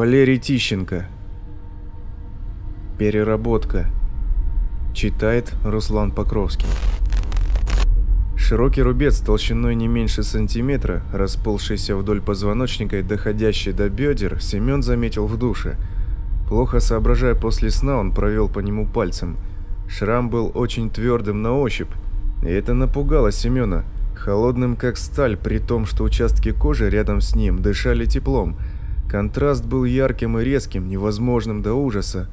Валерий Тищенко. Переработка. Читает Руслан Покровский. Широкий рубец толщиной не меньше сантиметра, расползшийся вдоль позвоночника и доходящий до бедер, Семен заметил в душе. Плохо соображая после сна, он провел по нему пальцем. Шрам был очень твердым на ощупь, и это напугало Семена. Холодным как сталь, при том, что участки кожи рядом с ним дышали теплом. Контраст был ярким и резким, невозможным до ужаса.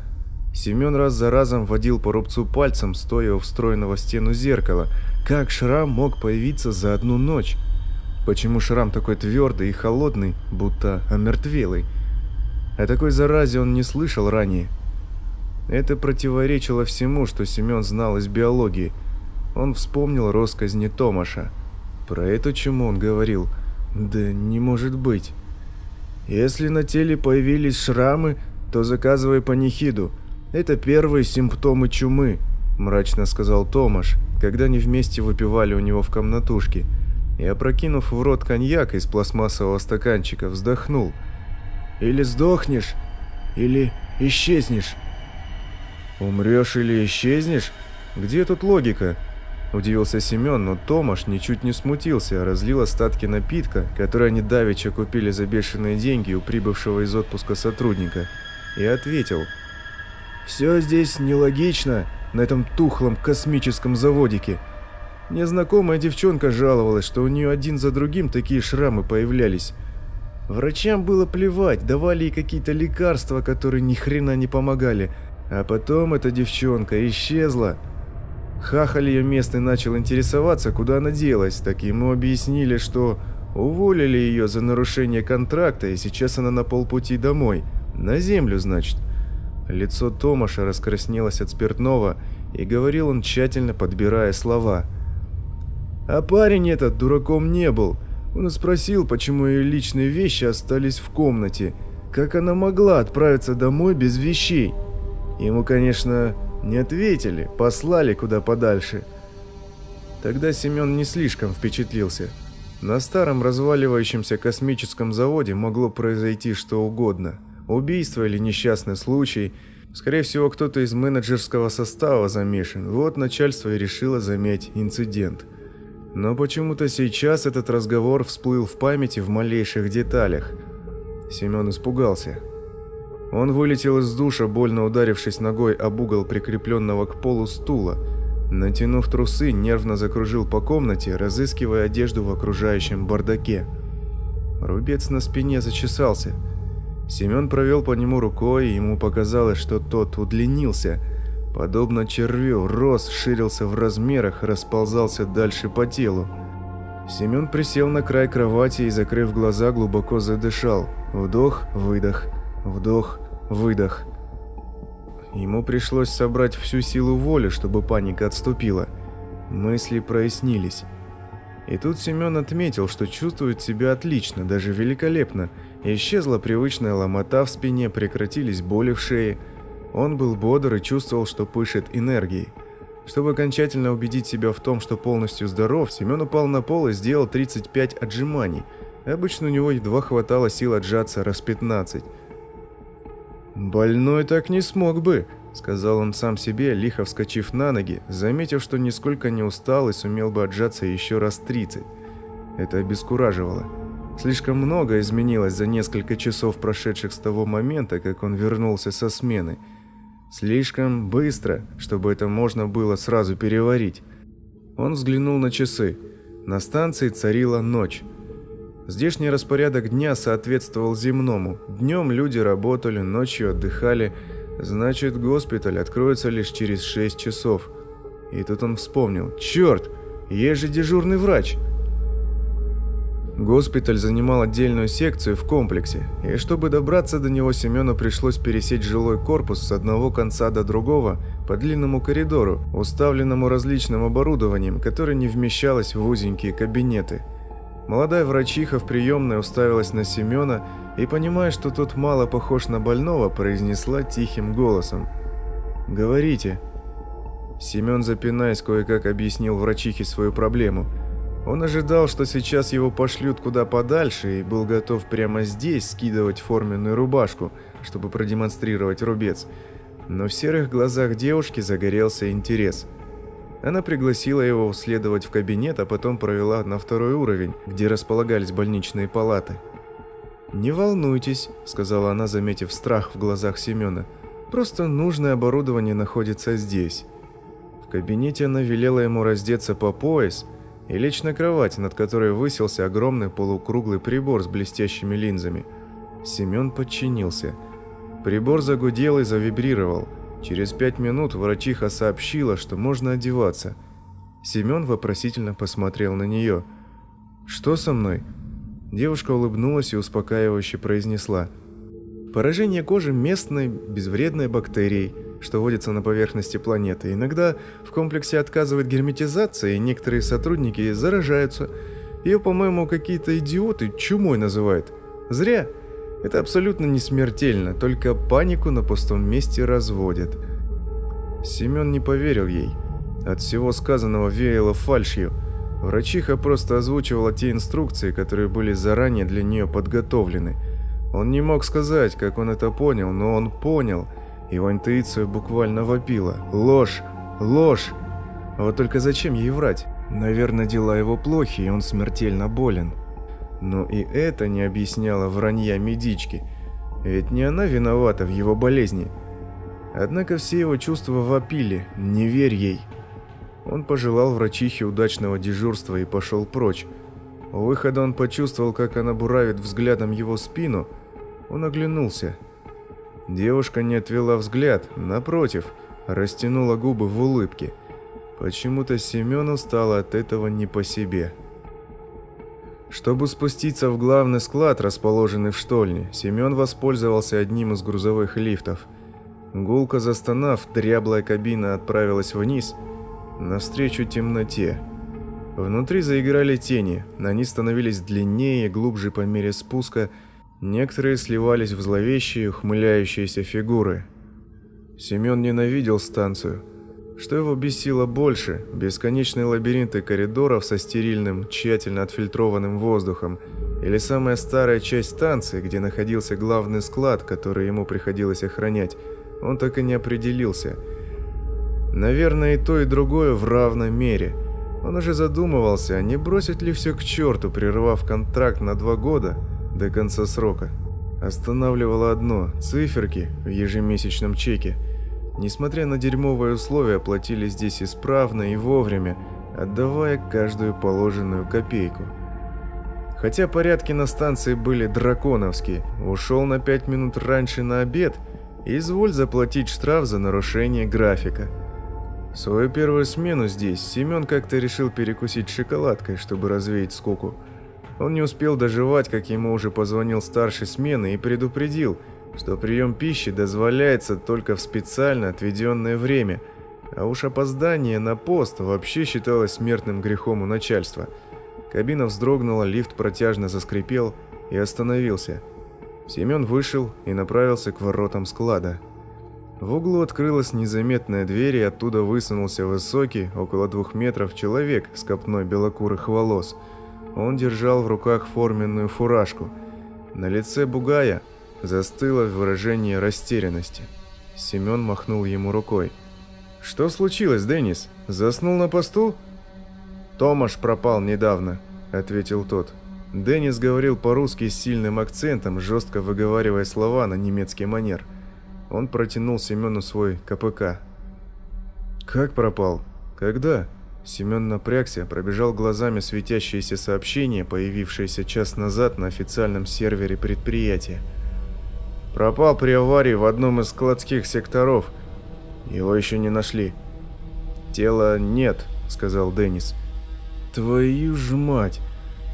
Семен раз за разом водил по рубцу пальцем, стоя у встроенного в стену зеркала. Как шрам мог появиться за одну ночь? Почему шрам такой твердый и холодный, будто омертвелый? О такой заразе он не слышал ранее. Это противоречило всему, что Семен знал из биологии. Он вспомнил росказни Томаша. Про эту чему он говорил? Да не может быть. Если на теле появились шрамы, то заказывай панихиду. Это первые симптомы чумы, мрачно сказал Томаш, когда они вместе выпивали у него в комнатушке. И опрокинув в рот коньяк из пластмассового стаканчика, вздохнул. Или сдохнешь, или исчезнешь. Умрешь или исчезнешь? Где тут логика? Удивился Семен, но Томаш ничуть не смутился, а разлил остатки напитка, который они давеча купили за бешеные деньги у прибывшего из отпуска сотрудника, и ответил. «Все здесь нелогично на этом тухлом космическом заводике. Незнакомая девчонка жаловалась, что у нее один за другим такие шрамы появлялись. Врачам было плевать, давали ей какие-то лекарства, которые ни хрена не помогали. А потом эта девчонка исчезла». Хахаль ее местный начал интересоваться, куда она делась, так ему объяснили, что уволили ее за нарушение контракта, и сейчас она на полпути домой. На землю, значит. Лицо Томаша раскраснелось от спиртного, и говорил он тщательно, подбирая слова. А парень этот дураком не был. Он спросил, почему ее личные вещи остались в комнате. Как она могла отправиться домой без вещей? Ему, конечно, не ответили, послали куда подальше. Тогда Семен не слишком впечатлился. На старом разваливающемся космическом заводе могло произойти что угодно. Убийство или несчастный случай. Скорее всего, кто-то из менеджерского состава замешан. Вот начальство и решило заметить инцидент. Но почему-то сейчас этот разговор всплыл в памяти в малейших деталях. Семен испугался. Он вылетел из душа, больно ударившись ногой об угол прикрепленного к полу стула. Натянув трусы, нервно закружил по комнате, разыскивая одежду в окружающем бардаке. Рубец на спине зачесался. Семен провел по нему рукой, и ему показалось, что тот удлинился. Подобно червю, рос, ширился в размерах, расползался дальше по телу. Семен присел на край кровати и, закрыв глаза, глубоко задышал. Вдох, выдох, Вдох, выдох. Ему пришлось собрать всю силу воли, чтобы паника отступила. Мысли прояснились. И тут Семен отметил, что чувствует себя отлично, даже великолепно. Исчезла привычная ломота в спине, прекратились боли в шее. Он был бодр и чувствовал, что пышет энергией. Чтобы окончательно убедить себя в том, что полностью здоров, Семен упал на пол и сделал 35 отжиманий. Обычно у него едва хватало сил отжаться раз 15. «Больной так не смог бы», — сказал он сам себе, лихо вскочив на ноги, заметив, что нисколько не устал и сумел бы отжаться еще раз тридцать. Это обескураживало. Слишком много изменилось за несколько часов, прошедших с того момента, как он вернулся со смены. Слишком быстро, чтобы это можно было сразу переварить. Он взглянул на часы. На станции царила ночь. Здешний распорядок дня соответствовал земному. Днем люди работали, ночью отдыхали. Значит, госпиталь откроется лишь через 6 часов. И тут он вспомнил. Черт, есть же дежурный врач. Госпиталь занимал отдельную секцию в комплексе, и чтобы добраться до него Семену пришлось пересечь жилой корпус с одного конца до другого по длинному коридору, уставленному различным оборудованием, которое не вмещалось в узенькие кабинеты – Молодая врачиха в приемной уставилась на Семена и, понимая, что тот мало похож на больного, произнесла тихим голосом. «Говорите». Семен, запинаясь, кое-как объяснил врачихе свою проблему. Он ожидал, что сейчас его пошлют куда подальше и был готов прямо здесь скидывать форменную рубашку, чтобы продемонстрировать рубец. Но в серых глазах девушки загорелся интерес. Она пригласила его следовать в кабинет, а потом провела на второй уровень, где располагались больничные палаты. «Не волнуйтесь», — сказала она, заметив страх в глазах Семена. «Просто нужное оборудование находится здесь». В кабинете она велела ему раздеться по пояс — и лечь на кровать, над которой высился огромный полукруглый прибор с блестящими линзами. Семен подчинился. Прибор загудел и завибрировал. Через пять минут врачиха сообщила, что можно одеваться. Семен вопросительно посмотрел на нее. «Что со мной?» Девушка улыбнулась и успокаивающе произнесла. «Поражение кожи местной безвредной бактерией – что водится на поверхности планеты. Иногда в комплексе отказывает герметизация, и некоторые сотрудники заражаются. Ее, по-моему, какие-то идиоты чумой называют. Зря. Это абсолютно не смертельно, только панику на пустом месте разводят. Семен не поверил ей. От всего сказанного веяло фальшью. Врачиха просто озвучивала те инструкции, которые были заранее для нее подготовлены. Он не мог сказать, как он это понял, но он понял – его интуиция буквально вопила. Ложь! Ложь! Вот только зачем ей врать? Наверное, дела его плохи, и он смертельно болен. Но и это не объясняло вранья медички. Ведь не она виновата в его болезни. Однако все его чувства вопили «не верь ей». Он пожелал врачихе удачного дежурства и пошел прочь. У выхода он почувствовал, как она буравит взглядом его спину. Он оглянулся. Девушка не отвела взгляд, напротив, растянула губы в улыбке. Почему-то Семену стало от этого не по себе. Чтобы спуститься в главный склад, расположенный в штольне, Семен воспользовался одним из грузовых лифтов. Гулко застонав, дряблая кабина отправилась вниз, навстречу темноте. Внутри заиграли тени, они становились длиннее и глубже по мере спуска, Некоторые сливались в зловещие, ухмыляющиеся фигуры. Семен ненавидел станцию. Что его бесило больше – бесконечные лабиринты коридоров со стерильным, тщательно отфильтрованным воздухом, или самая старая часть станции, где находился главный склад, который ему приходилось охранять, он так и не определился. Наверное, и то, и другое в равной мере. Он уже задумывался, не бросить ли все к черту, прервав контракт на два года – до конца срока. Останавливало одно – циферки в ежемесячном чеке. Несмотря на дерьмовые условия, платили здесь исправно и вовремя, отдавая каждую положенную копейку. Хотя порядки на станции были драконовские, ушел на пять минут раньше на обед, и изволь заплатить штраф за нарушение графика. Свою первую смену здесь Семен как-то решил перекусить шоколадкой, чтобы развеять скуку – он не успел доживать, как ему уже позвонил старший смены и предупредил, что прием пищи дозволяется только в специально отведенное время, а уж опоздание на пост вообще считалось смертным грехом у начальства. Кабина вздрогнула, лифт протяжно заскрипел и остановился. Семен вышел и направился к воротам склада. В углу открылась незаметная дверь, и оттуда высунулся высокий, около двух метров, человек с копной белокурых волос – он держал в руках форменную фуражку. На лице Бугая застыло выражение растерянности. Семен махнул ему рукой. «Что случилось, Деннис? Заснул на посту?» «Томаш пропал недавно», — ответил тот. Деннис говорил по-русски с сильным акцентом, жестко выговаривая слова на немецкий манер. Он протянул Семену свой КПК. «Как пропал? Когда?» Семен напрягся, пробежал глазами светящиеся сообщения, появившиеся час назад на официальном сервере предприятия. Пропал при аварии в одном из складских секторов. Его еще не нашли. Тела нет, сказал Деннис. Твою ж мать,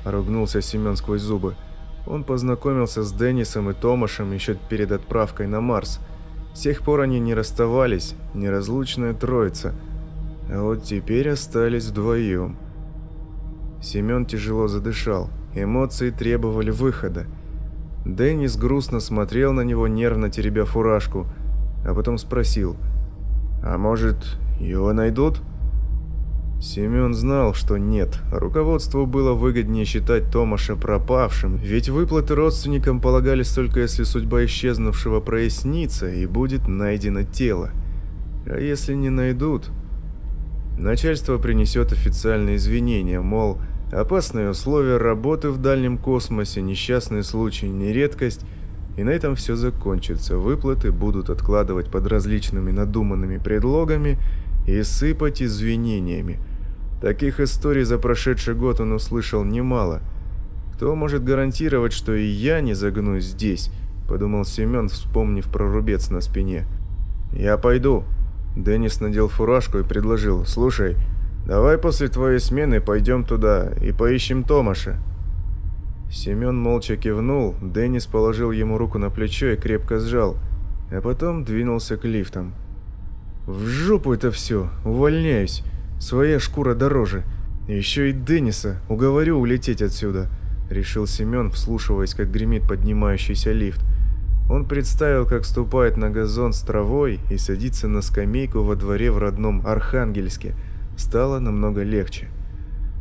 ругнулся Семен сквозь зубы. Он познакомился с Деннисом и Томашем еще перед отправкой на Марс. С тех пор они не расставались, неразлучная троица – а вот теперь остались вдвоем. Семен тяжело задышал. Эмоции требовали выхода. Деннис грустно смотрел на него, нервно теребя фуражку, а потом спросил. «А может, его найдут?» Семен знал, что нет. Руководству было выгоднее считать Томаша пропавшим, ведь выплаты родственникам полагались только если судьба исчезнувшего прояснится и будет найдено тело. А если не найдут, начальство принесет официальные извинения, мол, опасные условия работы в дальнем космосе, несчастный случай, не редкость, и на этом все закончится. Выплаты будут откладывать под различными надуманными предлогами и сыпать извинениями – Таких историй за прошедший год он услышал немало. Кто может гарантировать, что и я не загнусь здесь? Подумал Семен, вспомнив про рубец на спине. Я пойду. Деннис надел фуражку и предложил. Слушай, давай после твоей смены пойдем туда и поищем Томаша. Семен молча кивнул, Деннис положил ему руку на плечо и крепко сжал, а потом двинулся к лифтам. «В жопу это все! Увольняюсь! Своя шкура дороже. Еще и Денниса уговорю улететь отсюда», — решил Семен, вслушиваясь, как гремит поднимающийся лифт. Он представил, как ступает на газон с травой и садится на скамейку во дворе в родном Архангельске. Стало намного легче.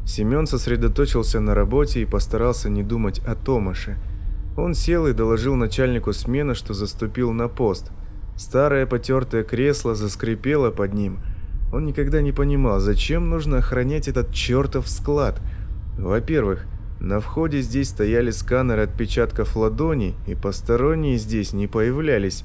Семен сосредоточился на работе и постарался не думать о Томаше. Он сел и доложил начальнику смены, что заступил на пост. Старое потертое кресло заскрипело под ним — он никогда не понимал, зачем нужно охранять этот чертов склад. Во-первых, на входе здесь стояли сканеры отпечатков ладоней, и посторонние здесь не появлялись.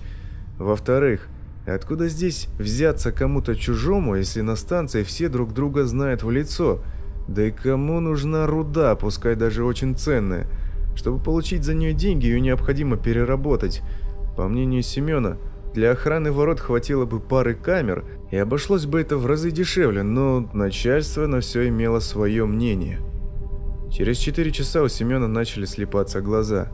Во-вторых, откуда здесь взяться кому-то чужому, если на станции все друг друга знают в лицо? Да и кому нужна руда, пускай даже очень ценная? Чтобы получить за нее деньги, ее необходимо переработать. По мнению Семена, для охраны ворот хватило бы пары камер, и обошлось бы это в разы дешевле, но начальство на все имело свое мнение. Через четыре часа у Семена начали слепаться глаза.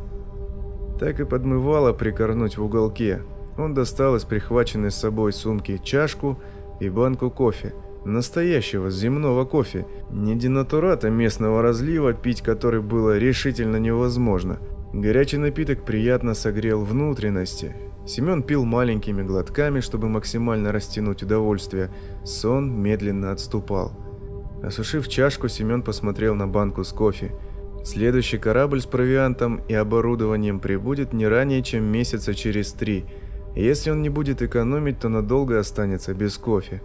Так и подмывало прикорнуть в уголке. Он достал из прихваченной с собой сумки чашку и банку кофе. Настоящего земного кофе, не денатурата местного разлива, пить который было решительно невозможно. Горячий напиток приятно согрел внутренности, Семен пил маленькими глотками, чтобы максимально растянуть удовольствие. Сон медленно отступал. Осушив чашку, Семен посмотрел на банку с кофе. Следующий корабль с провиантом и оборудованием прибудет не ранее, чем месяца через три. Если он не будет экономить, то надолго останется без кофе.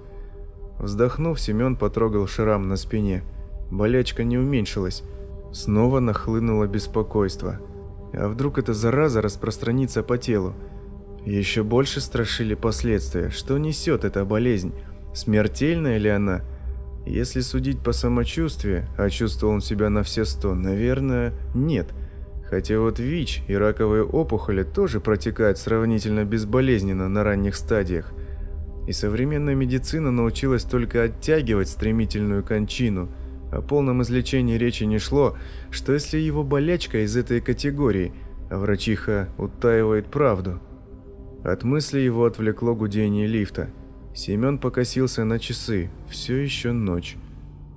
Вздохнув, Семен потрогал шрам на спине. Болячка не уменьшилась. Снова нахлынуло беспокойство. А вдруг эта зараза распространится по телу? Еще больше страшили последствия. Что несет эта болезнь? Смертельная ли она? Если судить по самочувствию, а чувствовал он себя на все сто, наверное, нет. Хотя вот ВИЧ и раковые опухоли тоже протекают сравнительно безболезненно на ранних стадиях. И современная медицина научилась только оттягивать стремительную кончину. О полном излечении речи не шло, что если его болячка из этой категории, а врачиха утаивает правду – от мысли его отвлекло гудение лифта. Семен покосился на часы. Все еще ночь.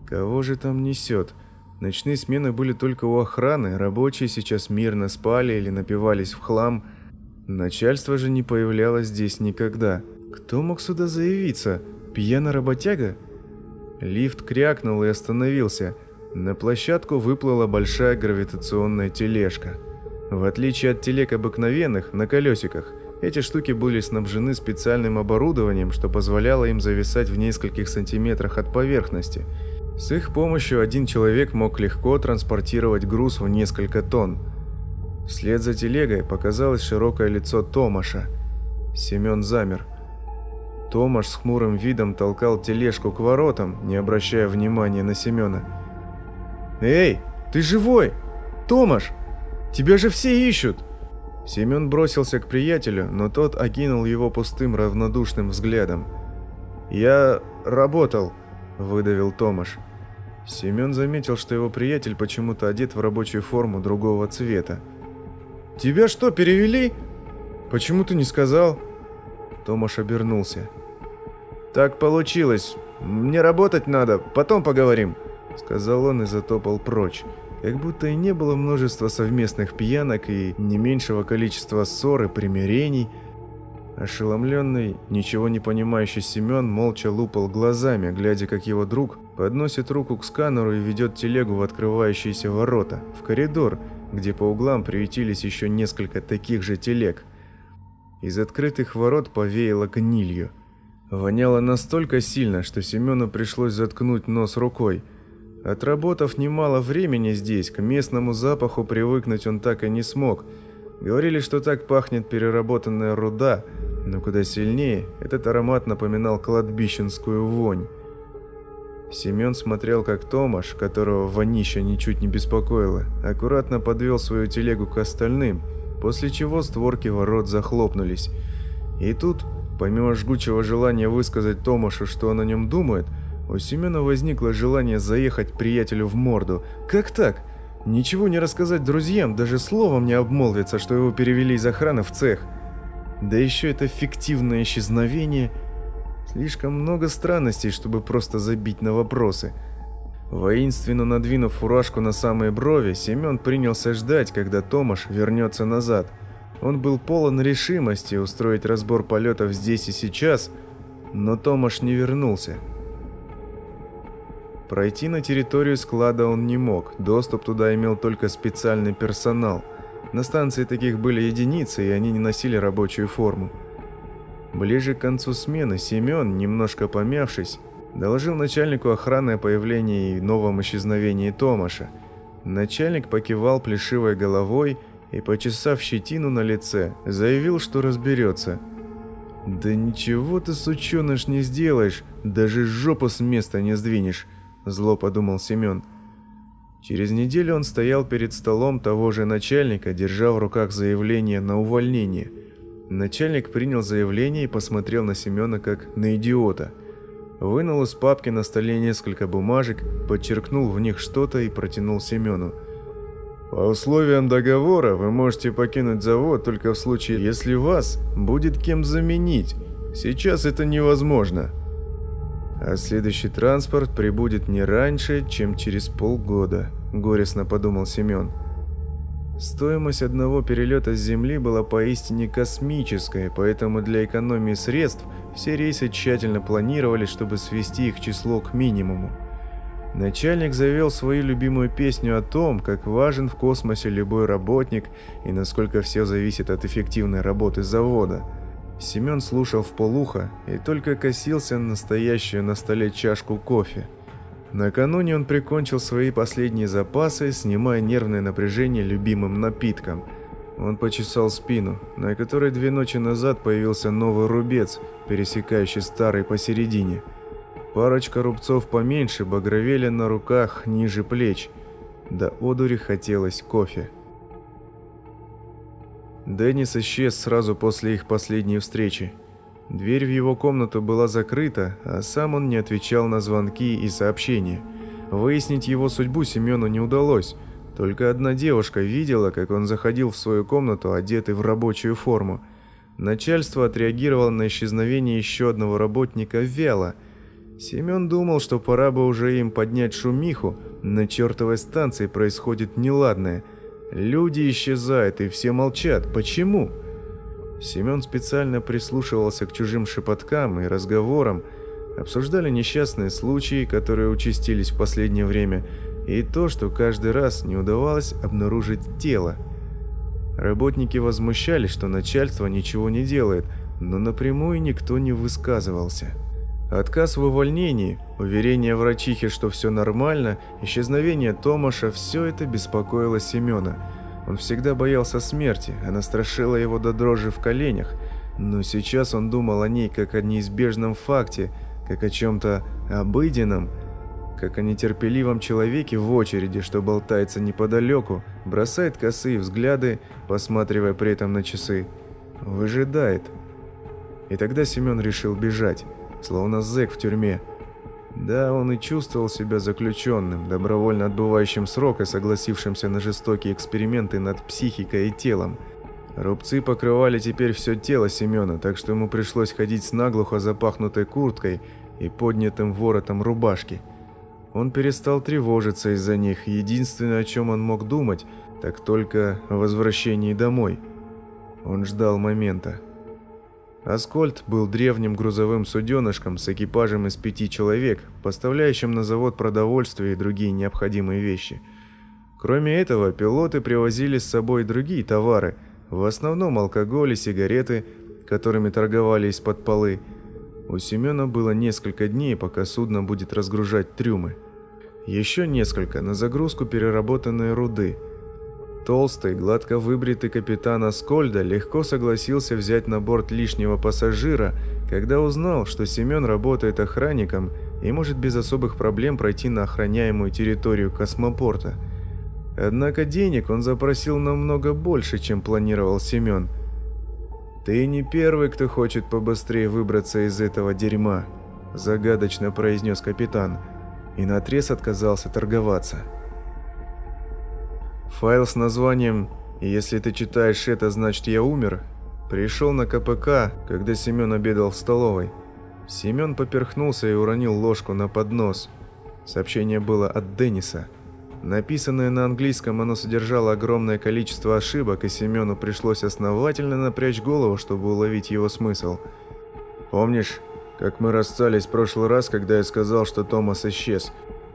Кого же там несет? Ночные смены были только у охраны, рабочие сейчас мирно спали или напивались в хлам. Начальство же не появлялось здесь никогда. Кто мог сюда заявиться? Пьяный работяга? Лифт крякнул и остановился. На площадку выплыла большая гравитационная тележка. В отличие от телег обыкновенных, на колесиках, эти штуки были снабжены специальным оборудованием, что позволяло им зависать в нескольких сантиметрах от поверхности. С их помощью один человек мог легко транспортировать груз в несколько тонн. Вслед за телегой показалось широкое лицо Томаша. Семен замер. Томаш с хмурым видом толкал тележку к воротам, не обращая внимания на Семена. «Эй, ты живой? Томаш! Тебя же все ищут!» Семен бросился к приятелю, но тот окинул его пустым равнодушным взглядом. «Я работал», – выдавил Томаш. Семен заметил, что его приятель почему-то одет в рабочую форму другого цвета. «Тебя что, перевели? Почему ты не сказал?» Томаш обернулся. «Так получилось. Мне работать надо, потом поговорим», – сказал он и затопал прочь. Как будто и не было множества совместных пьянок и не меньшего количества ссор и примирений. Ошеломленный, ничего не понимающий Семен молча лупал глазами, глядя, как его друг подносит руку к сканеру и ведет телегу в открывающиеся ворота, в коридор, где по углам приютились еще несколько таких же телег. Из открытых ворот повеяло гнилью. Воняло настолько сильно, что Семену пришлось заткнуть нос рукой. Отработав немало времени здесь, к местному запаху привыкнуть он так и не смог. Говорили, что так пахнет переработанная руда, но куда сильнее этот аромат напоминал кладбищенскую вонь. Семен смотрел, как Томаш, которого вонища ничуть не беспокоила, аккуратно подвел свою телегу к остальным, после чего створки ворот захлопнулись. И тут Помимо жгучего желания высказать Томашу, что он о нем думает, у Семена возникло желание заехать приятелю в морду. Как так? Ничего не рассказать друзьям, даже словом не обмолвиться, что его перевели из охраны в цех. Да еще это фиктивное исчезновение. Слишком много странностей, чтобы просто забить на вопросы. Воинственно надвинув фуражку на самые брови, Семен принялся ждать, когда Томаш вернется назад – он был полон решимости устроить разбор полетов здесь и сейчас, но Томаш не вернулся. Пройти на территорию склада он не мог, доступ туда имел только специальный персонал. На станции таких были единицы, и они не носили рабочую форму. Ближе к концу смены Семен, немножко помявшись, доложил начальнику охраны о появлении и новом исчезновении Томаша. Начальник покивал плешивой головой и, почесав щетину на лице, заявил, что разберется. «Да ничего ты, сученыш, не сделаешь, даже жопу с места не сдвинешь», – зло подумал Семен. Через неделю он стоял перед столом того же начальника, держа в руках заявление на увольнение. Начальник принял заявление и посмотрел на Семена как на идиота. Вынул из папки на столе несколько бумажек, подчеркнул в них что-то и протянул Семену. По условиям договора вы можете покинуть завод только в случае, если вас будет кем заменить. Сейчас это невозможно. А следующий транспорт прибудет не раньше, чем через полгода, горестно подумал Семен. Стоимость одного перелета с Земли была поистине космической, поэтому для экономии средств все рейсы тщательно планировали, чтобы свести их число к минимуму. Начальник завел свою любимую песню о том, как важен в космосе любой работник и насколько все зависит от эффективной работы завода. Семен слушал в полухо и только косился на настоящую на столе чашку кофе. Накануне он прикончил свои последние запасы, снимая нервное напряжение любимым напитком. Он почесал спину, на которой две ночи назад появился новый рубец, пересекающий старый посередине – Парочка рубцов поменьше багровели на руках ниже плеч. До одури хотелось кофе. Деннис исчез сразу после их последней встречи. Дверь в его комнату была закрыта, а сам он не отвечал на звонки и сообщения. Выяснить его судьбу Семену не удалось. Только одна девушка видела, как он заходил в свою комнату, одетый в рабочую форму. Начальство отреагировало на исчезновение еще одного работника вяло – Семен думал, что пора бы уже им поднять шумиху, на чертовой станции происходит неладное. Люди исчезают, и все молчат. Почему? Семен специально прислушивался к чужим шепоткам и разговорам, обсуждали несчастные случаи, которые участились в последнее время, и то, что каждый раз не удавалось обнаружить тело. Работники возмущались, что начальство ничего не делает, но напрямую никто не высказывался. Отказ в увольнении, уверение врачихи, что все нормально, исчезновение Томаша – все это беспокоило Семена. Он всегда боялся смерти, она страшила его до дрожи в коленях, но сейчас он думал о ней как о неизбежном факте, как о чем-то обыденном, как о нетерпеливом человеке в очереди, что болтается неподалеку, бросает косые взгляды, посматривая при этом на часы. Выжидает. И тогда Семен решил бежать словно зэк в тюрьме. Да, он и чувствовал себя заключенным, добровольно отбывающим срок и согласившимся на жестокие эксперименты над психикой и телом. Рубцы покрывали теперь все тело Семена, так что ему пришлось ходить с наглухо запахнутой курткой и поднятым воротом рубашки. Он перестал тревожиться из-за них, единственное, о чем он мог думать, так только о возвращении домой. Он ждал момента. Аскольд был древним грузовым суденышком с экипажем из пяти человек, поставляющим на завод продовольствие и другие необходимые вещи. Кроме этого, пилоты привозили с собой другие товары, в основном алкоголь и сигареты, которыми торговали из-под полы. У Семена было несколько дней, пока судно будет разгружать трюмы. Еще несколько на загрузку переработанной руды – Толстый, гладко выбритый капитан Аскольда легко согласился взять на борт лишнего пассажира, когда узнал, что Семен работает охранником и может без особых проблем пройти на охраняемую территорию космопорта. Однако денег он запросил намного больше, чем планировал Семен. «Ты не первый, кто хочет побыстрее выбраться из этого дерьма», – загадочно произнес капитан, и наотрез отказался торговаться. Файл с названием «Если ты читаешь это, значит я умер» пришел на КПК, когда Семен обедал в столовой. Семен поперхнулся и уронил ложку на поднос. Сообщение было от Денниса. Написанное на английском, оно содержало огромное количество ошибок, и Семену пришлось основательно напрячь голову, чтобы уловить его смысл. «Помнишь, как мы расстались в прошлый раз, когда я сказал, что Томас исчез?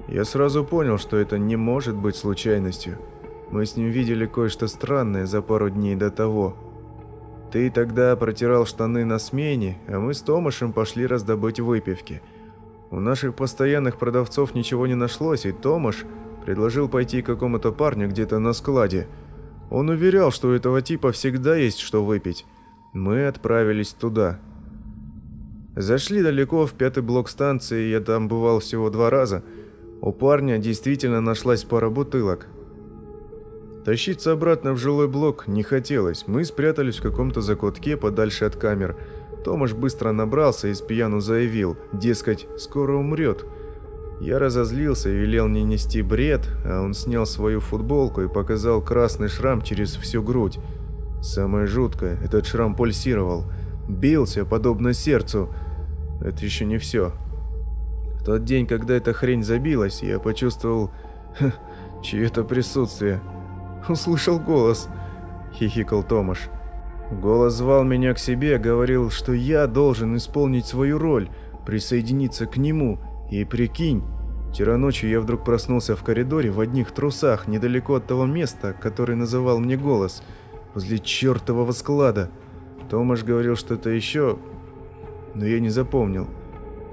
Я сразу понял, что это не может быть случайностью». Мы с ним видели кое-что странное за пару дней до того. Ты тогда протирал штаны на смене, а мы с Томашем пошли раздобыть выпивки. У наших постоянных продавцов ничего не нашлось, и Томаш предложил пойти к какому-то парню где-то на складе. Он уверял, что у этого типа всегда есть что выпить. Мы отправились туда. Зашли далеко в пятый блок станции, я там бывал всего два раза. У парня действительно нашлась пара бутылок. Тащиться обратно в жилой блок не хотелось. Мы спрятались в каком-то закутке подальше от камер. Томаш быстро набрался и с пьяну заявил, дескать, скоро умрет. Я разозлился и велел не нести бред, а он снял свою футболку и показал красный шрам через всю грудь. Самое жуткое, этот шрам пульсировал. Бился, подобно сердцу. Это еще не все. В тот день, когда эта хрень забилась, я почувствовал чье-то присутствие – услышал голос», — хихикал Томаш. Голос звал меня к себе, говорил, что я должен исполнить свою роль, присоединиться к нему. И прикинь, вчера ночью я вдруг проснулся в коридоре в одних трусах, недалеко от того места, который называл мне голос, возле чертового склада. Томаш говорил что-то еще, но я не запомнил.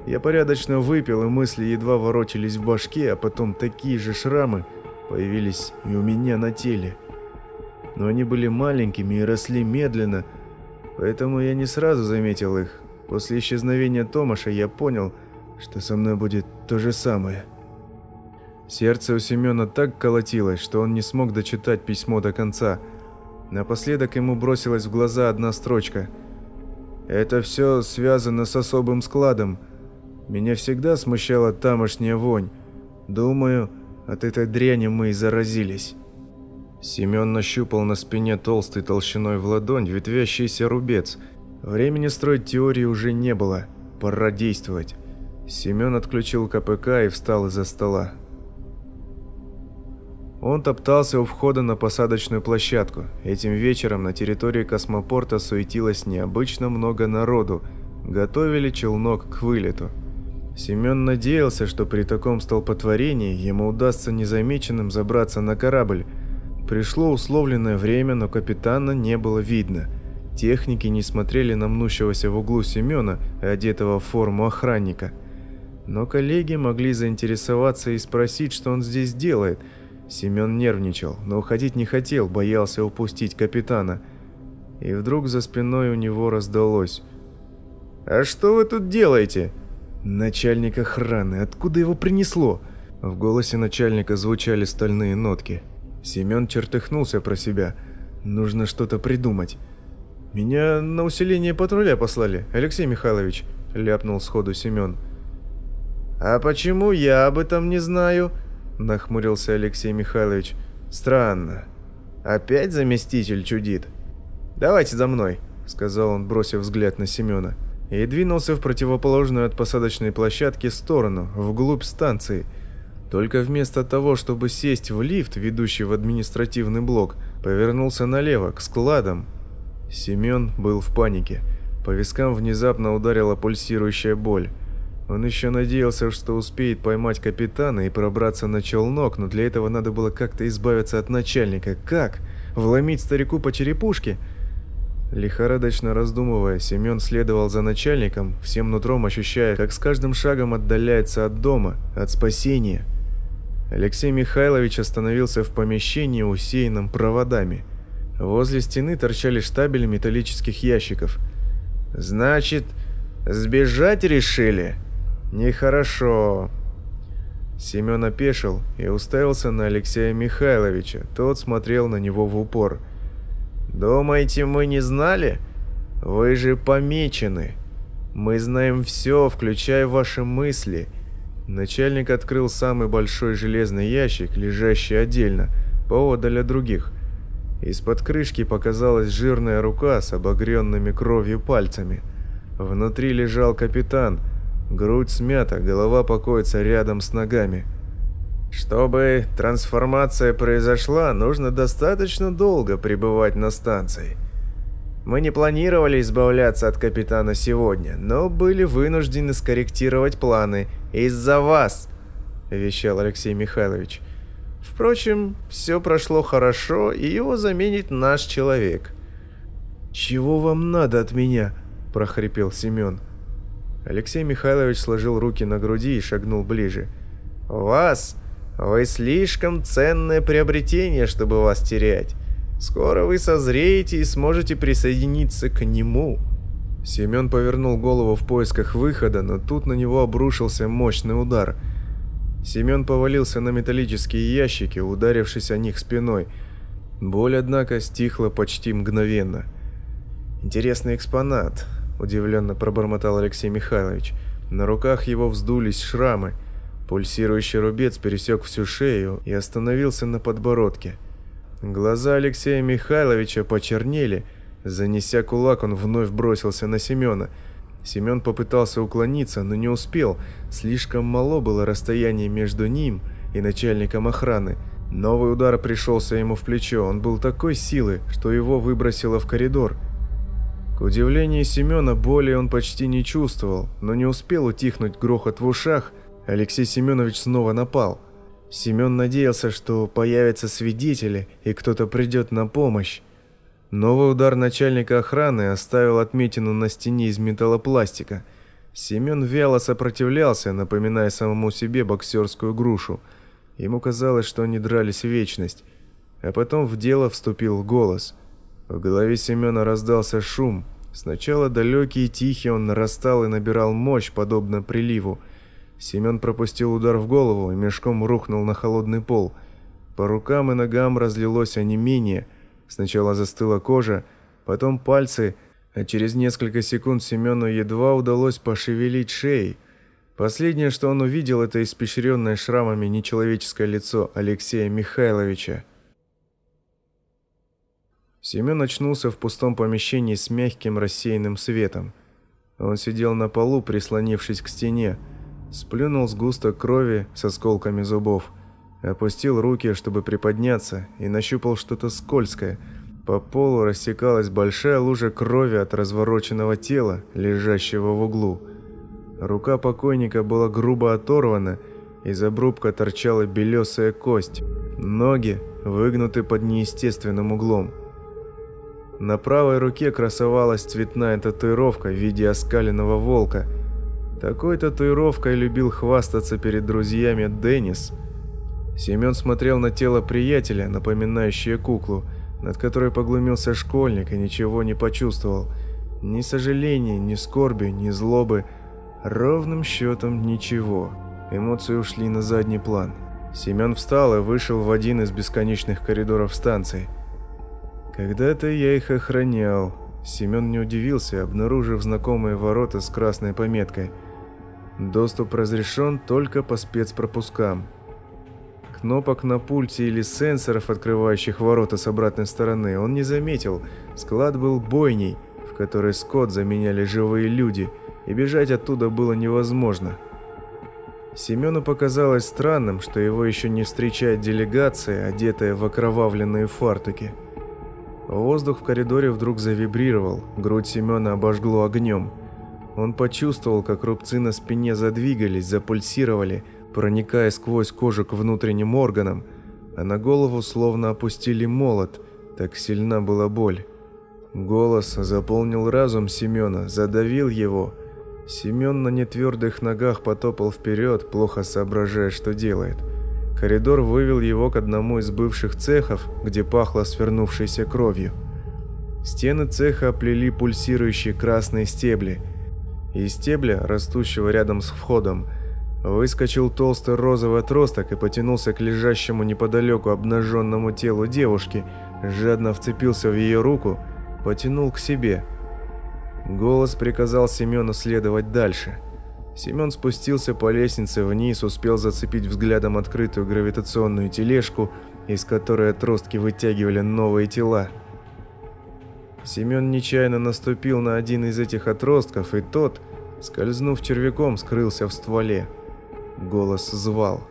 Я порядочно выпил, и мысли едва ворочались в башке, а потом такие же шрамы – появились и у меня на теле. Но они были маленькими и росли медленно, поэтому я не сразу заметил их. После исчезновения Томаша я понял, что со мной будет то же самое. Сердце у Семена так колотилось, что он не смог дочитать письмо до конца. Напоследок ему бросилась в глаза одна строчка. «Это все связано с особым складом. Меня всегда смущала тамошняя вонь. Думаю, от этой дряни мы и заразились. Семен нащупал на спине толстой толщиной в ладонь ветвящийся рубец. Времени строить теории уже не было. Пора действовать. Семен отключил КПК и встал из-за стола. Он топтался у входа на посадочную площадку. Этим вечером на территории космопорта суетилось необычно много народу. Готовили челнок к вылету. Семен надеялся, что при таком столпотворении ему удастся незамеченным забраться на корабль. Пришло условленное время, но капитана не было видно. Техники не смотрели на мнущегося в углу Семена, одетого в форму охранника. Но коллеги могли заинтересоваться и спросить, что он здесь делает. Семен нервничал, но уходить не хотел, боялся упустить капитана. И вдруг за спиной у него раздалось. «А что вы тут делаете?» «Начальник охраны, откуда его принесло?» В голосе начальника звучали стальные нотки. Семен чертыхнулся про себя. «Нужно что-то придумать». «Меня на усиление патруля послали, Алексей Михайлович», — ляпнул сходу Семен. «А почему я об этом не знаю?» — нахмурился Алексей Михайлович. «Странно. Опять заместитель чудит?» «Давайте за мной», — сказал он, бросив взгляд на Семена и двинулся в противоположную от посадочной площадки сторону, вглубь станции. Только вместо того, чтобы сесть в лифт, ведущий в административный блок, повернулся налево, к складам. Семен был в панике. По вискам внезапно ударила пульсирующая боль. Он еще надеялся, что успеет поймать капитана и пробраться на челнок, но для этого надо было как-то избавиться от начальника. Как? Вломить старику по черепушке? Лихорадочно раздумывая, Семен следовал за начальником, всем нутром ощущая, как с каждым шагом отдаляется от дома, от спасения. Алексей Михайлович остановился в помещении, усеянном проводами. Возле стены торчали штабели металлических ящиков. «Значит, сбежать решили?» «Нехорошо». Семен опешил и уставился на Алексея Михайловича. Тот смотрел на него в упор – Думаете, мы не знали? Вы же помечены. Мы знаем все, включая ваши мысли. Начальник открыл самый большой железный ящик, лежащий отдельно, поодаль от других. Из-под крышки показалась жирная рука с обогренными кровью пальцами. Внутри лежал капитан, грудь смята, голова покоится рядом с ногами. Чтобы трансформация произошла, нужно достаточно долго пребывать на станции. Мы не планировали избавляться от капитана сегодня, но были вынуждены скорректировать планы из-за вас, вещал Алексей Михайлович. Впрочем, все прошло хорошо, и его заменит наш человек. «Чего вам надо от меня?» – прохрипел Семен. Алексей Михайлович сложил руки на груди и шагнул ближе. «Вас вы слишком ценное приобретение, чтобы вас терять. Скоро вы созреете и сможете присоединиться к нему». Семен повернул голову в поисках выхода, но тут на него обрушился мощный удар. Семен повалился на металлические ящики, ударившись о них спиной. Боль, однако, стихла почти мгновенно. «Интересный экспонат», – удивленно пробормотал Алексей Михайлович. На руках его вздулись шрамы – Пульсирующий рубец пересек всю шею и остановился на подбородке. Глаза Алексея Михайловича почернели. Занеся кулак, он вновь бросился на Семена. Семен попытался уклониться, но не успел. Слишком мало было расстояние между ним и начальником охраны. Новый удар пришелся ему в плечо. Он был такой силы, что его выбросило в коридор. К удивлению Семена, боли он почти не чувствовал, но не успел утихнуть грохот в ушах – Алексей Семенович снова напал. Семен надеялся, что появятся свидетели и кто-то придет на помощь. Новый удар начальника охраны оставил отметину на стене из металлопластика. Семен вяло сопротивлялся, напоминая самому себе боксерскую грушу. Ему казалось, что они дрались вечность. А потом в дело вступил голос. В голове Семена раздался шум. Сначала далекий и тихий он нарастал и набирал мощь, подобно приливу – Семен пропустил удар в голову и мешком рухнул на холодный пол. По рукам и ногам разлилось онемение. Сначала застыла кожа, потом пальцы, а через несколько секунд Семену едва удалось пошевелить шеей. Последнее, что он увидел, это испещренное шрамами нечеловеческое лицо Алексея Михайловича. Семен очнулся в пустом помещении с мягким рассеянным светом. Он сидел на полу, прислонившись к стене, Сплюнул сгусток крови с осколками зубов. Опустил руки, чтобы приподняться, и нащупал что-то скользкое. По полу растекалась большая лужа крови от развороченного тела, лежащего в углу. Рука покойника была грубо оторвана, из обрубка торчала белесая кость. Ноги выгнуты под неестественным углом. На правой руке красовалась цветная татуировка в виде оскаленного волка – такой татуировкой любил хвастаться перед друзьями Деннис. Семен смотрел на тело приятеля, напоминающее куклу, над которой поглумился школьник и ничего не почувствовал. Ни сожаления, ни скорби, ни злобы. Ровным счетом ничего. Эмоции ушли на задний план. Семен встал и вышел в один из бесконечных коридоров станции. Когда-то я их охранял. Семен не удивился, обнаружив знакомые ворота с красной пометкой – Доступ разрешен только по спецпропускам. Кнопок на пульте или сенсоров, открывающих ворота с обратной стороны, он не заметил. Склад был бойней, в которой скот заменяли живые люди, и бежать оттуда было невозможно. Семену показалось странным, что его еще не встречает делегация, одетая в окровавленные фартуки. Воздух в коридоре вдруг завибрировал, грудь Семена обожгло огнем. Он почувствовал, как рубцы на спине задвигались, запульсировали, проникая сквозь кожу к внутренним органам, а на голову словно опустили молот, так сильна была боль. Голос заполнил разум Семена, задавил его. Семен на нетвердых ногах потопал вперед, плохо соображая, что делает. Коридор вывел его к одному из бывших цехов, где пахло свернувшейся кровью. Стены цеха оплели пульсирующие красные стебли. Из стебля, растущего рядом с входом, выскочил толстый розовый отросток и потянулся к лежащему неподалеку обнаженному телу девушки, жадно вцепился в ее руку – потянул к себе. Голос приказал Семену следовать дальше. Семен спустился по лестнице вниз, успел зацепить взглядом открытую гравитационную тележку, из которой отростки вытягивали новые тела. Семен нечаянно наступил на один из этих отростков, и тот, скользнув червяком, скрылся в стволе. Голос звал.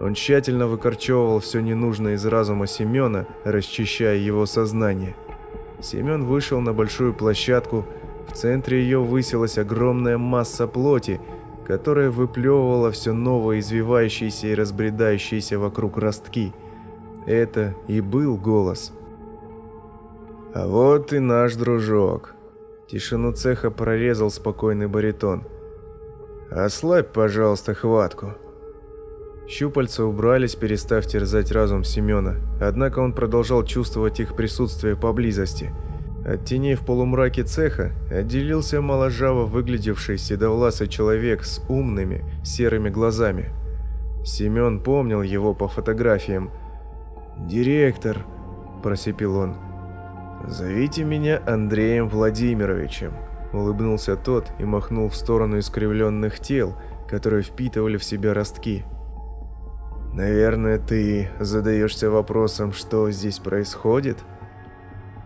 Он тщательно выкорчевывал все ненужное из разума Семена, расчищая его сознание – Семен вышел на большую площадку. В центре ее высилась огромная масса плоти, которая выплевывала все новые извивающиеся и разбредающиеся вокруг ростки. Это и был голос. «А вот и наш дружок!» Тишину цеха прорезал спокойный баритон. «Ослабь, пожалуйста, хватку!» Щупальца убрались, перестав терзать разум Семена, однако он продолжал чувствовать их присутствие поблизости. От теней в полумраке цеха отделился моложаво выглядевший седовласый человек с умными серыми глазами. Семен помнил его по фотографиям. «Директор», – просипел он, – «зовите меня Андреем Владимировичем», – улыбнулся тот и махнул в сторону искривленных тел, которые впитывали в себя ростки. Наверное, ты задаешься вопросом, что здесь происходит?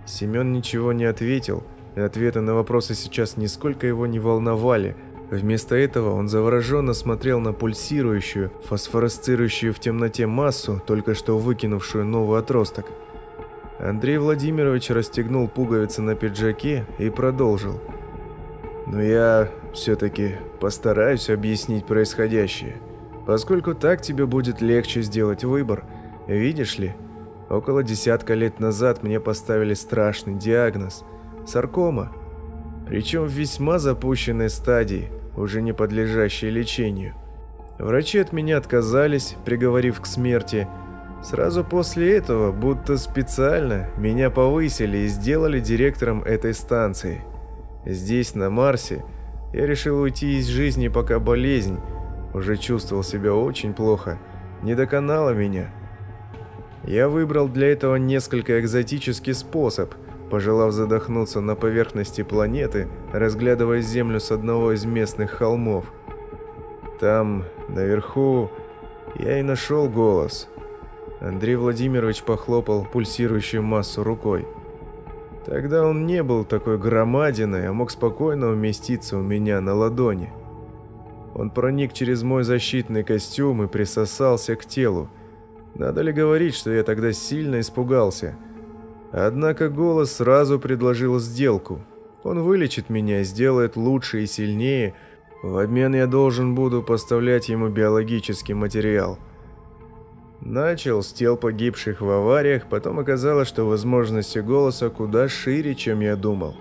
Семен ничего не ответил, и ответы на вопросы сейчас нисколько его не волновали. Вместо этого он завороженно смотрел на пульсирующую, фосфоресцирующую в темноте массу, только что выкинувшую новый отросток. Андрей Владимирович расстегнул пуговицы на пиджаке и продолжил. «Но я все-таки постараюсь объяснить происходящее» поскольку так тебе будет легче сделать выбор. Видишь ли, около десятка лет назад мне поставили страшный диагноз – саркома, причем в весьма запущенной стадии, уже не подлежащей лечению. Врачи от меня отказались, приговорив к смерти. Сразу после этого, будто специально, меня повысили и сделали директором этой станции. Здесь, на Марсе, я решил уйти из жизни, пока болезнь, уже чувствовал себя очень плохо, не доконала меня. Я выбрал для этого несколько экзотический способ, пожелав задохнуться на поверхности планеты, разглядывая Землю с одного из местных холмов. Там, наверху, я и нашел голос. Андрей Владимирович похлопал пульсирующую массу рукой. Тогда он не был такой громадиной, а мог спокойно уместиться у меня на ладони. Он проник через мой защитный костюм и присосался к телу. Надо ли говорить, что я тогда сильно испугался? Однако голос сразу предложил сделку. Он вылечит меня, сделает лучше и сильнее. В обмен я должен буду поставлять ему биологический материал. Начал с тел погибших в авариях, потом оказалось, что возможности голоса куда шире, чем я думал.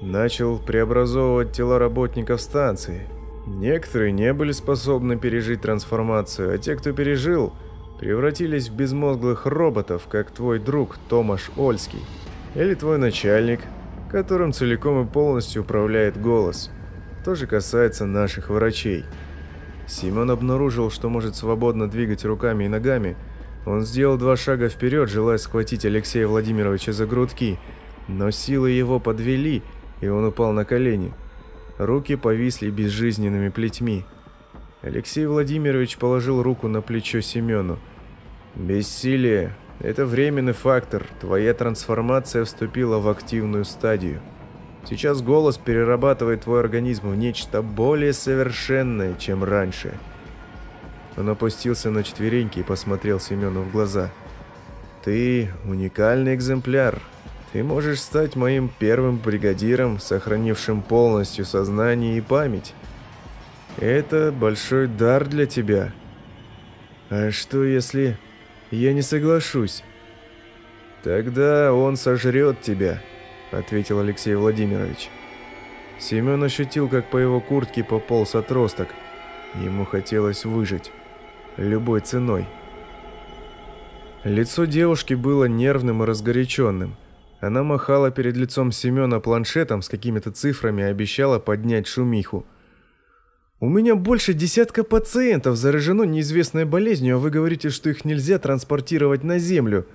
Начал преобразовывать тела работников станции – Некоторые не были способны пережить трансформацию, а те, кто пережил, превратились в безмозглых роботов, как твой друг Томаш Ольский. Или твой начальник, которым целиком и полностью управляет голос. То же касается наших врачей. Симон обнаружил, что может свободно двигать руками и ногами. Он сделал два шага вперед, желая схватить Алексея Владимировича за грудки, но силы его подвели, и он упал на колени. Руки повисли безжизненными плетьми. Алексей Владимирович положил руку на плечо Семену. «Бессилие – это временный фактор. Твоя трансформация вступила в активную стадию. Сейчас голос перерабатывает твой организм в нечто более совершенное, чем раньше». Он опустился на четвереньки и посмотрел Семену в глаза. «Ты уникальный экземпляр. Ты можешь стать моим первым бригадиром, сохранившим полностью сознание и память. Это большой дар для тебя. А что если я не соглашусь? Тогда он сожрет тебя, ответил Алексей Владимирович. Семен ощутил, как по его куртке пополз отросток. Ему хотелось выжить. Любой ценой. Лицо девушки было нервным и разгоряченным. Она махала перед лицом Семена планшетом с какими-то цифрами и обещала поднять шумиху. «У меня больше десятка пациентов заражено неизвестной болезнью, а вы говорите, что их нельзя транспортировать на Землю».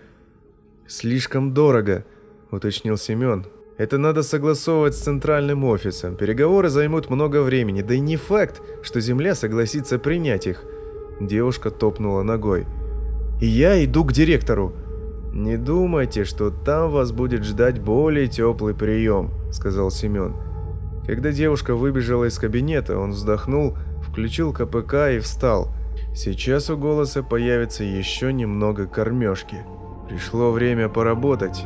«Слишком дорого», — уточнил Семен. «Это надо согласовывать с центральным офисом. Переговоры займут много времени, да и не факт, что Земля согласится принять их». Девушка топнула ногой. «И я иду к директору», «Не думайте, что там вас будет ждать более теплый прием», — сказал Семен. Когда девушка выбежала из кабинета, он вздохнул, включил КПК и встал. Сейчас у голоса появится еще немного кормежки. Пришло время поработать.